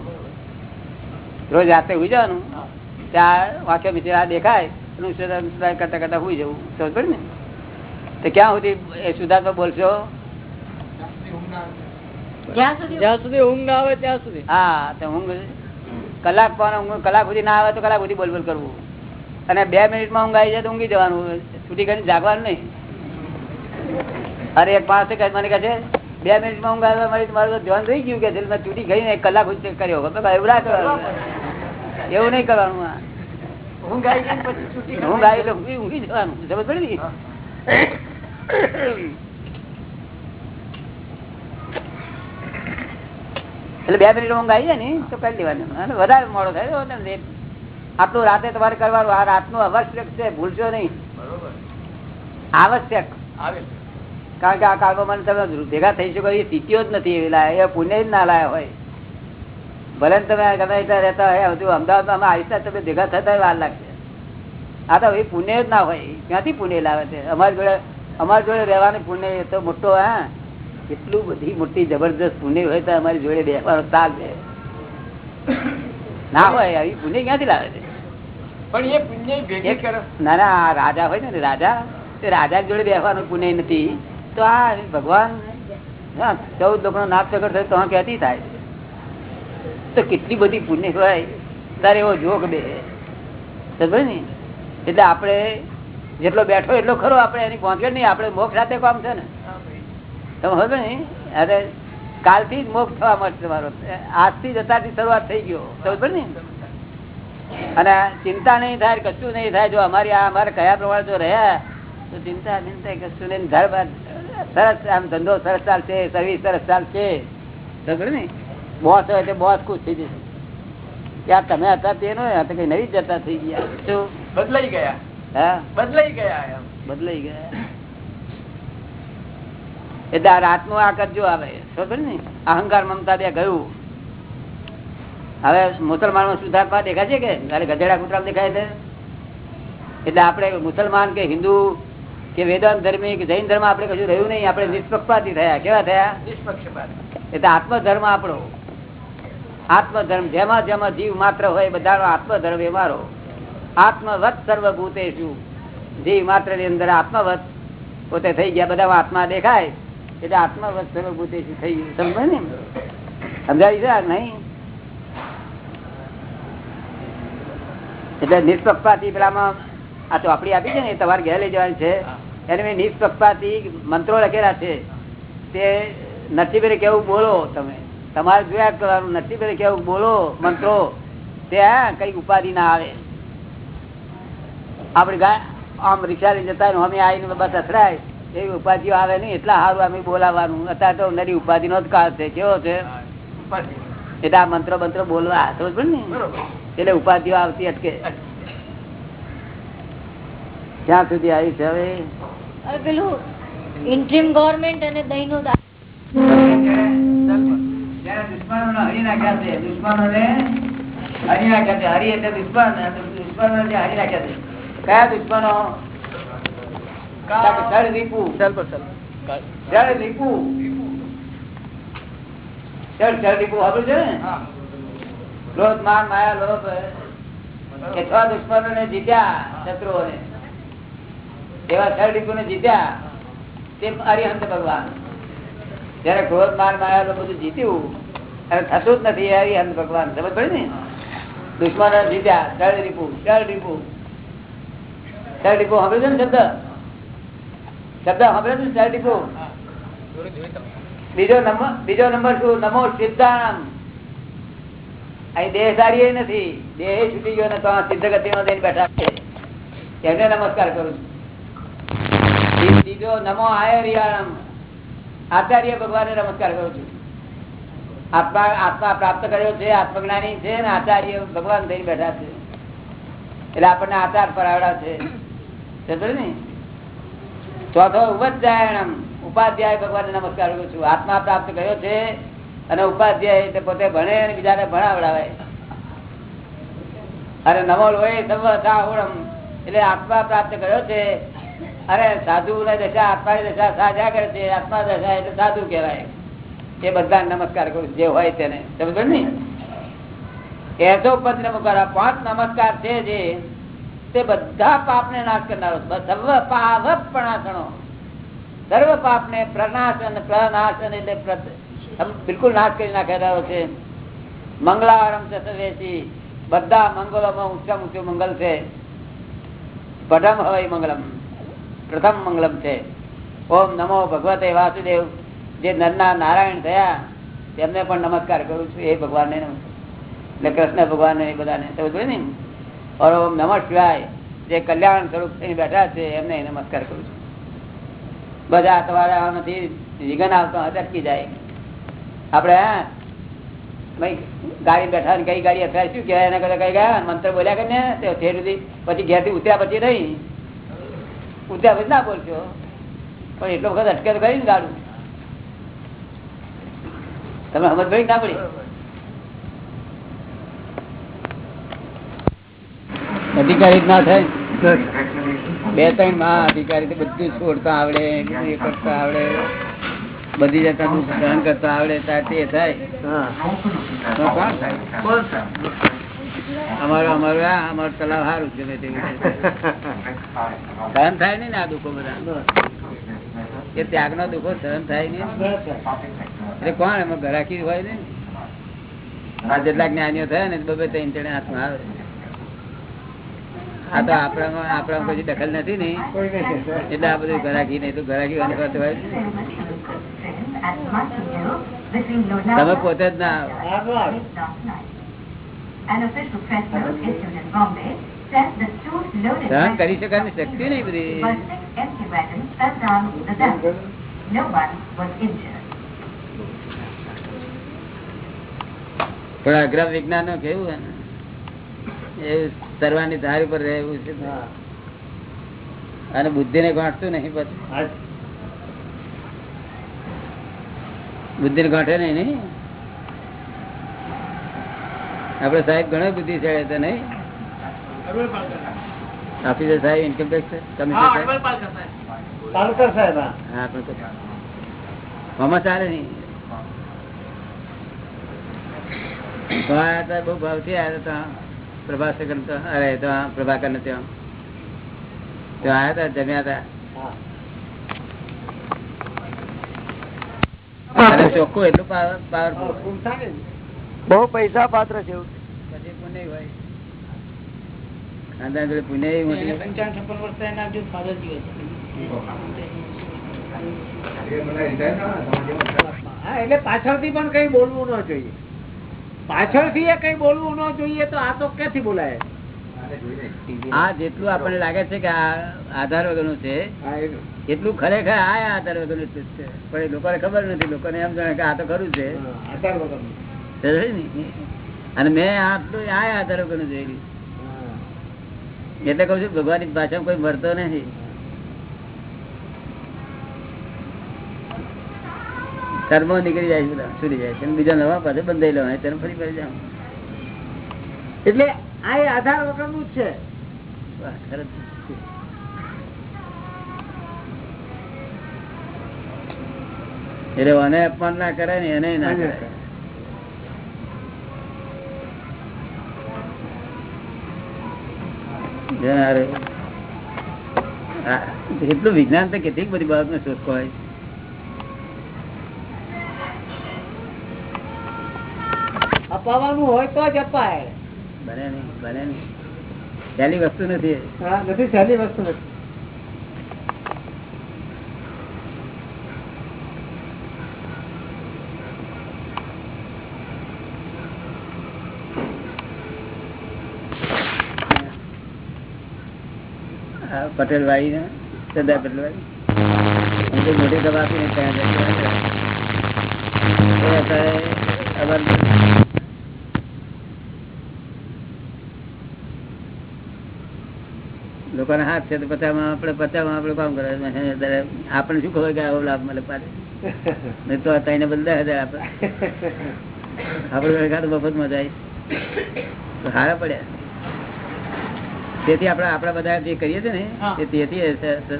રોજ રાતે ઉઈ જવાનું. ત્યાં વાક્ય મિત્ર આ દેખાય કરતા કરતા હુઈ જવું. સમજ પડે ને? તો ક્યાં સુધી એ બોલશો? જ્યાં સુધી ઊંઘ ના આવે ત્યાં સુધી. હા તો ઊંઘ કલાક પણ ઊંઘ કલાક સુધી ના આવે તો કલાક સુધી બોલ બોલ કરવું. અને બે મિનિટમાં ઊંઘ આવી જાય તો ઊંઘી જવાનું. છૂટી કરીને જાગવાનું નહીં. અરે એક કહે મને કહે છે બે મિનિટમાં ઊંઘ આવે મારી મારું ધ્યાન રહી ગયું કે છૂટી મેં ને એક કલાક સુધી કર્યો. કહ્યું, એવું નહીં કરવાનું. ઊંઘ આવી એટલે ઊંઘી જવાનું. સમજ પડી એટલે બે મિનિટ ઊંઘ આવી જાય ને તો કરી દેવાનું. અને વધારે મોડો થાય. આટલું રાતે તમારે કરવાનું. આ રાતનું આવશ્યક છે ભૂલશો નહીં. બરોબર. આવશ્યક. આવે કારણ કે આ કાળમાં મને તમે ભેગા થઈ શકો એ સ્થિતિઓ જ નથી. એ પુણ્ય જ ના લાયા હોય. ભલે તમે ગમે ત્યાં રહેતા હોય હજુ અમદાવાદમાં અમે તમે ભેગા થતા વાર લાગશે. આ તો એ પુણે જ ના હોય ક્યાંથી પુણે લાવે છે? અમારી જોડે અમારી જોડે રહેવાની પુણે તો મોટો હા? કેટલું બધી મોટી જબરદસ્ત પુણે હોય તો અમારી જોડે બેસવાનો તાલ છે. ના હોય આવી પુણે ક્યાંથી લાવે છે? પણ એ પુણ્ય ભેગી કરે. ના ના રાજા હોય ને રાજા તે રાજા જોડે બેસવાનું પુણે નથી. તો આ ભગવાન ચૌદ લોકો નો નાક પ્રગટ થયો તો ક્યાંથી થાય? તો કેટલી બધી પુણ્ય હોય. તારે એવો જોગ સમજે ને? એટલે આપણે જેટલો બેઠો એટલો ખરો આપણે એની પહોંચે નહીં. આપણે મોક્ષ સાથે કામ છે ને. તમે હવે ને? અરે કાલથી જ મોક્ષ થવા મળશે તમારો. આજથી જ અત્યારથી શરૂઆત થઈ ગયો. સમજ ને? અને ચિંતા નહીં થાય કશું નહીં થાય. જો અમારી આ અમારે કયા પ્રમાણે જો રહ્યા તો ચિંતા ચિંતા કશું નહીં. ઘર સરસ આમ ધંધો સરસ ચાલશે સર્વિસ સરસ ચાલશે. સમજ ને? બોસ હોય તો બોસ ખુશ થઈ જશે. ત્યાં તમે હતા તે નો હતા કઈ નવી જતા થઈ ગયા શું? બદલાઈ ગયા. હા? બદલાઈ ગયા બદલાઈ ગયા. એટલે આ રાતનું આ કરજો આવે ખબર ને અહંકાર મમતા બે ગયું. હવે મુસલમાનમાં સુધાર્થમાં દેખાય છે કે? ખાલી ગધેડા કુતરા દેખાય છે? એટલે આપણે મુસલમાન કે હિન્દુ કે વેદાંત ધર્મી કે જૈન ધર્મ આપણે કશું રહ્યું નહીં આપણે નિષ્પક્ષપાતી થયા. કેવા થયા? નિષ્પક્ષપાત. એટલે આત્મધર્મ આપણો. આત્મધર્મ, જેમાં જેમાં જીવ માત્ર હોય બધાનો આત્મધર્મ એ મારો આત્મવત સર્વભૂતેશુ જીવ માત્રની અંદર આત્મવત. પોતે થઈ ગયા, બધા આત્મા દેખાય. એટલે આત્મવત સર્વભૂતેશુ થઈ ગયું. સમજ ને? સમજાવી છે નહીં? એટલે નિષ્પક્ષપાતી પેલામાં, આ ચોપડી આપી છે ને, એ તમારે ઘેર લઈ જવાની છે. એને મેં નિષ્પક્ષપાતી મંત્રો લખેલા છે. તે નરસિંહભાઈ કેવું બોલો તમે? તમારે જોયા કરવાનું? નથી પેલે કેવું બોલો મંત્રો. તે હા કઈ ઉપાધિ ના આવે. આપડે આમ રિક્ષા લઈ જતા અમે આવીને બસ અથડાય. એવી ઉપાધિઓ આવે નહીં એટલા સારું અમે બોલાવાનું અત્યારે તો નરી ઉપાધિ નો જ કાળ છે. કેવો છે? એટલે આ મંત્રો મંત્રો બોલવા પડી ને? એટલે ઉપાધિઓ આવતી અટકે. ક્યાં સુધી આવી છે હવે? હવે પેલું ઇન્ટ્રીમ ગવર્મેન્ટ અને દહીં નું જયારે દુશ્મનોને હરી નાખ્યા છે દુશ્મનોને હરી નાખ્યા છે હરી એટલે દુશ્મન દુશ્મનોને જે હરી નાખ્યા છે કયા દુશ્મનો જળ રીપુ ચાલ પર ચાલ જળ રીપુ જળ જળ રીપુ સાંભળ્યું છે ને હા ક્રોધ માન માયા લોભ એ છ દુશ્મનોને જીત્યા શત્રુઓને એવા છ રીપુને જીત્યા તે અરિહંત ભગવાન જયારે ક્રોધ માન માયા બધું જીત્યું. અને થતું જ નથી, એ હરિહંત ભગવાન. સમજ પડે ને? દુશ્મનો જીત્યા. ચડ રીપુ ચડ રીપુ ચડ રીપુ સાંભળ્યું છે ને શબ્દ? શબ્દ સાંભળ્યો છે ને રીપુ બીજો નંબર બીજો નંબર શું? નમો સિદ્ધામ અહીં દેહધારી નથી. દેહ છૂટી ગયો ને તો સિદ્ધ ગતિ માં જઈને બેઠા છે. એને નમસ્કાર કરું છું. બીજો નમો આયરિયાણમ આચાર્ય ભગવાન નમસ્કાર કરું છું. આત્મા આત્મા પ્રાપ્ત કર્યો છે, આત્મજ્ઞાની છે ને આચાર્ય ભગવાન થઈને બેઠા છે. એટલે આપણને આચાર પરાવડા છે. ચોથો ઉપજાયણમ ઉપાધ્યાય ભગવાન નમસ્કાર કરું છું. આત્મા પ્રાપ્ત કર્યો છે અને ઉપાધ્યાય એટલે પોતે ભણે અને બીજાને ભણાવડાવે. અરે નમો લોહી સર્વ એટલે આત્મા પ્રાપ્ત કર્યો છે અરે સાધુ દશા આત્મા દશા સાજા કરે છે આત્મા દશા એટલે સાધુ કહેવાય. એ બધા નમસ્કાર કરું જે હોય તેને. સમજો ને એસો પદ નમસ્કાર પાંચ નમસ્કાર છે જે, તે બધા પાપ ને નાશ કરનારો સર્વ પાવપણાસણો સર્વ પાપ ને પ્રનાશન પ્રનાશન એટલે બિલકુલ નાશ કરી નાખેલો છે. મંગળારમ ચતુર્વેશી બધા મંગલોમાં ઊંચા ઊંચું મંગલ છે. પઢમ હોય મંગલમ. પ્રથમ મંગલમ છે. ઓમ નમો ભગવતે વાસુદેવ. જે નરના નારાયણ થયા, તેમને પણ નમસ્કાર કરું છું. એ ભગવાનને એટલે કૃષ્ણ ભગવાનને એ બધાને. સમજ ને? ઓર ઓમ નમ શિવાય. જે કલ્યાણ સ્વરૂપ થઈને બેઠા છે, એમને નમસ્કાર કરું છું. બધા તમારા આમાંથી વિઘન આવતો અટકી જાય. ભાઈ, ગાડી બેઠા ને કઈ ગાડી અથવા શું કહેવાય? એના કરતા કઈ ગયા? મંત્ર બોલ્યા કે ને? તે સુધી. પછી ઘેરથી ઉતર્યા પછી નહીં. ઉતર્યા ના બોલશો પણ એટલો વખત અટકે તો કરી ને ગાડું તમે સમજ પડી ના પડી અધિકારી ના થાય? બે ત્રણમાં અધિકારી બધું છોડતા આવડે એ કરતા આવડે બધી જતા સહન કરતા આવડે ત્યાં તે થાય? કોણ થાય? અમારું અમારું અમારું તલાવ સારું ગમે તેવું સહન થાય ને આ દુઃખો બધા. એ ત્યાગનો દુઃખો સહન થાય નહીં. એટલે કોણ એમાં ઘરાકી હોય ને? આ જેટલા જ્ઞાનીઓ થયા ને બબે ત્રણ જણે હાથમાં આવે. આ તો આપણામાં આપણામાં પછી દખલ નથી ને. એટલે આ બધું ઘરાકી નહીં, તો ઘરાકી વાળી વાત હોય. તમે પોતે જ ના સહન કરી શકવાની શક્તિ નહીં બધી. પણ અગ્રમ વિજ્ઞાનનું? કેવું એવું સર્વાની ધાર ઉપર રહેવું છે અને બુદ્ધિ ને ગાંઠતું નહીં પછી. બુદ્ધિ ને ગાંઠે નહીં નહીં? આપડે સાહેબ ઘણો બુદ્ધિશાળી હતા નહીં? ઓફિસર સાહેબ ઇન્કમ ટેક્સ કમિશનર સાહેબ? હા. હા પણ ચાલે નહીં. તો આયા હતા બહુ ભાવથી આવ્યા હતા પ્રભાસકર અરે તો આ પ્રભાકર ને ત્યાં. ત્યાં આવ્યા હતા જમ્યા હતા. ચોખ્ખું એટલું પાવરફુલ. બહુ પૈસા પાત્ર છે એવું. પછી પુણ્ય હોય ખાનદાન જોડે પુણ્ય ય મોટી હા એટલે પાછળથી પણ કઈ બોલવું ન જોઈએ. પાછળથી એ કઈ બોલવું ન જોઈએ તો આ તો ક્યાંથી બોલાય? આ જેટલું આપણને લાગે છે કે આ આધાર વગરનું છે એટલું ખરેખર આ આધાર વગરનું છે. પણ એ લોકોને ખબર નથી લોકોને એમ જાણે કે આ તો ખરું છે. આધાર વગરનું. અને મેં આટલું આ આધાર વગરનું જોયેલું એટલે કઉ છું ભગવાનની ભાષામાં કોઈ મરતો નથી. કર્મો નીકળી જાય છે છૂટી જાય છે. બીજા નવા પાસે બંધાઈ લેવાય તેને ફરી ફરી જાઉં એટલે આ આધાર વગરનું જ છે. એટલે મને અપમાન ના કરે ને એને ના કરે એટલું વિજ્ઞાન તો કેટલીક બધી બાબત શોધકો હોય. અપાવવાનું હોય તો જ અપાય બને નહીં બને નહીં પહેલી વસ્તુ નથી. નથી સહેલી વસ્તુ નથી આ પટેલ વાળી ને સરદાર પટેલ વાળી મોટી સભા આપીને ત્યાં લોકોના હાથ છે તો પચામાં આપણે પચામાં આપણે કામ કરે. આપણે શું ખબર કે આવો લાભ મળે પાડે નહીં તો ત્રણે બદલા હજાર આપણે. આપણે કાં તો મફત મજા આવી સારા પડ્યા. તેથી આપણે આપડા બધા જે કરીએ છીએ ને તેથી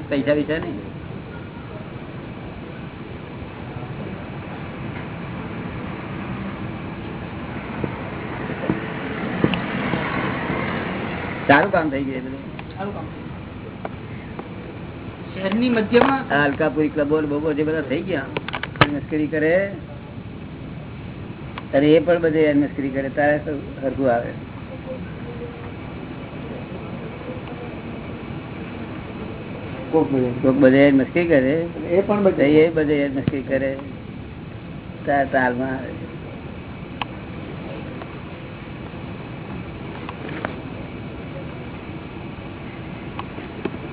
પૈસા વિશે નહીં. સારું કામ થઈ ગયું બધું. શહેરની મધ્યમાં આ અલકાપુરી ક્લબો બબો જે બધા થઈ ગયા મસ્કરી કરે. અને એ પણ બધે મસ્કરી કરે. તારે તો આવે? કોક બધે. મસ્કી કરે? એ પણ બધે. એ બધે મસ્કી કરે? તાર તાલમાં આવે.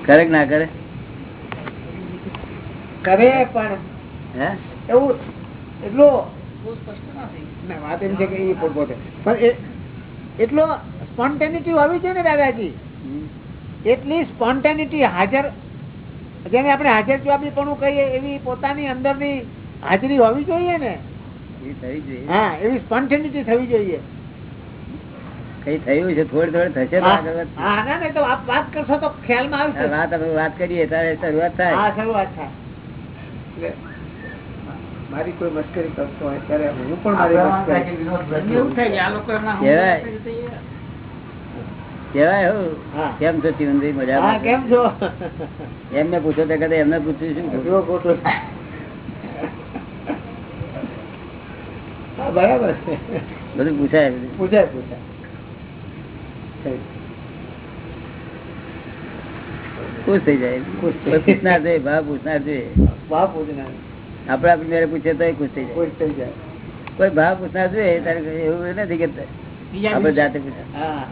કરે ના કરે? કરે પણ એવું એટલો વાત એમ છે કે એ પણ એટલો સ્પોન્ટેનિટી હોવી છે ને દાદાજી. એટલી સ્પોન્ટેનિટી હાજર જેને આપણે હાજર જવાબી પણ કહીએ એવી પોતાની અંદરની હાજરી હોવી જોઈએ ને? એ થવી જોઈએ. હા એવી સ્પોન્ટેનિટી થવી જોઈએ. કઈ થયું છે થોડી થોડી થશે તો હા આગળ વધશે. હા, ના નહીં તો આપ વાત કરશો તો ખ્યાલમાં આવશે. વાત આપણે વાત કરીએ ત્યારે શરૂઆત હા થાય શરૂઆત થાય. મારી કોઈ મશ્કરી કરતો હોય ત્યારે હું પણ મારી એવું થાય આ લોકો એમના કહેવાય. હમણાં થઈ ગયા. કેવાય. કેમ છો હા કેમ છો? એમને પૂછો તો કદાચ એમને પૂછ્યું શું ખોટું? જો ખોટું હા બરાબર. બધું પૂછાય પૂછાય પૂછાય. ખુશ થઈ જાય. પૂછનાર જોઈએ ભાવ પૂછનાર જોઈએ વાહ પૂછના આપડે આપડી મેરે પૂછે તો ખુશ થઈ જાય. ખુશ થઈ જાય. કોઈ ભાવ પૂછનાર જોઈએ તારે એવું નથી કે આપડે જાતે પૂછે. હા.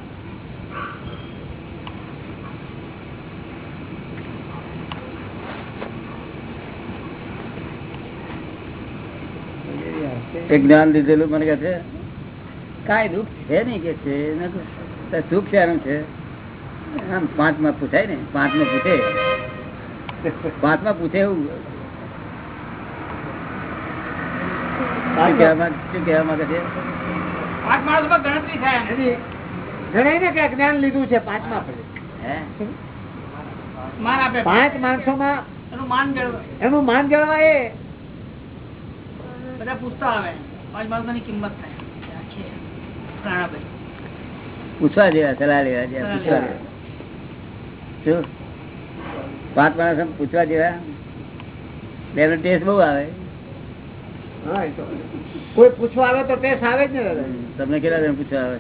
જ્ઞાન લીધેલું મને કે છે? કાંઈ દુઃખ છે નહીં કે છે? સુખ શાનું છે. આમ પાંચમાં પૂછાય ને પાંચમાં પૂછે. પાંચમાં પૂછે એવું. શું કહેવા માંગ- છે? ગણાય ને જ્ઞાન લીધું છે પાંચમા પાંચ એનું માન જળવા એ બધા પૂછતા આવે. પાંચ માણસોની કિંમત થાય. પ્રાણાભાઈ પૂછવા જેવા સલાહ લેવા જેવા પૂછવા જેવા. પાંચ માણસ પૂછવા જેવા? એનો ટેસ્ટ બહુ આવે. તો કોઈ પૂછવા આવે તો ટેસ્ટ આવે જ ને દાદા. તમને કેટલા જણ પૂછવા આવે?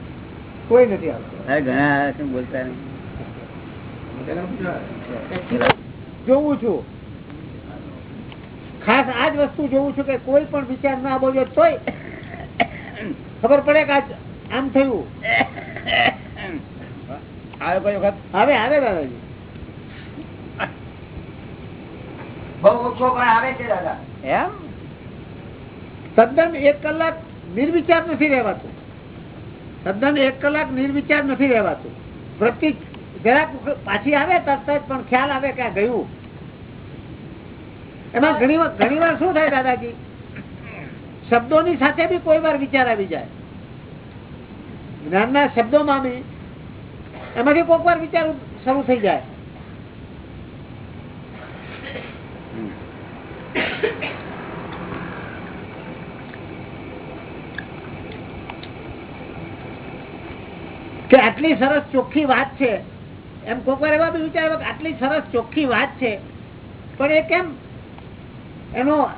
કોઈ નથી આવતો. અરે ઘણા આવે છે બોલતા. નહીં જોઉં છું. ખાસ આ જ વસ્તુ જોઉં છું કે કોઈ પણ વિચાર ના બોલ્યો તોય ખબર પડે કે આમ થયું. આવે કોઈ વખત? આવે આવે દાદાજી. બહુ ઓછો પણ આવે છે દાદા. એમ? તદ્દન એક કલાક નિર્વિચાર નથી રહેવાતું. તદ્દન એક કલાક નિર્વિચાર નથી રહેવાતું. પ્રતિક જરાક પાછી આવે તરત જ પણ ખ્યાલ આવે કે આ ગયું. એમાં ઘણી ઘણી વાર શું થાય દાદાજી? શબ્દોની સાથે બી કોઈ વાર વિચાર આવી જાય. જ્ઞાનના શબ્દોમાં બી એમાંથી કોઈક વાર વિચાર શરૂ થઈ જાય. કે આટલી સરસ ચોખ્ખી વાત છે. એમ કોઈક વાર એવા બી વિચાર આટલી સરસ ચોખ્ખી વાત છે. પણ એ કેમ એનો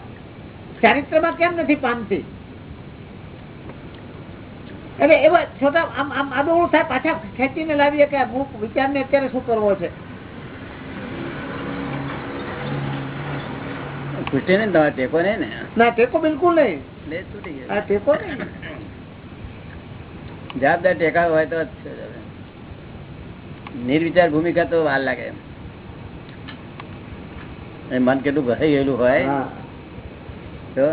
ચારિત્રમાં કેમ નથી પામતી એટલે એવા છોટા આમ આમ આડોળું થાય પાછા ખેંચીને લાવીએ કે અમુક વિચારને અત્યારે શું કરવો છે? ને તમારે ટેકો નહીં ને? ના ટેકો બિલકુલ નહીં. ટેકો નહીં. જવાબદાર ટેકા હોય તો જ છે. નિર્વિચાર ભૂમિકા તો વાર લાગે એ મન કેટલું ઘસાઈ ગયેલું હોય. તો?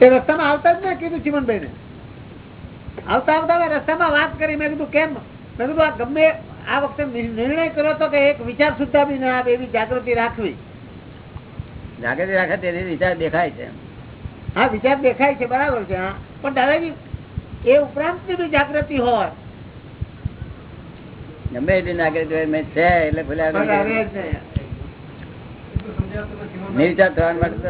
એ રસ્તામાં આવતા જ ને કીધું ચીમનભાઈ ને આવતા આવતા રસ્તામાં વાત કરી મેં કીધું કેમ? મેં કીધું આ ગમે આ વખતે નિર્ણય કર્યો તો કે એક વિચાર સુધા બી ના આવે એવી જાગૃતિ રાખવી. જાગૃતિ રાખે તેની વિચાર દેખાય છે હા વિચાર દેખાય છે બરાબર છે હા. પણ દાદાજી એ ઉપરાંત બી જાગૃતિ હોય ગમે એટલી નાગરિક મેં છે એટલે ભલે. નિર્વિચાર થવા માટે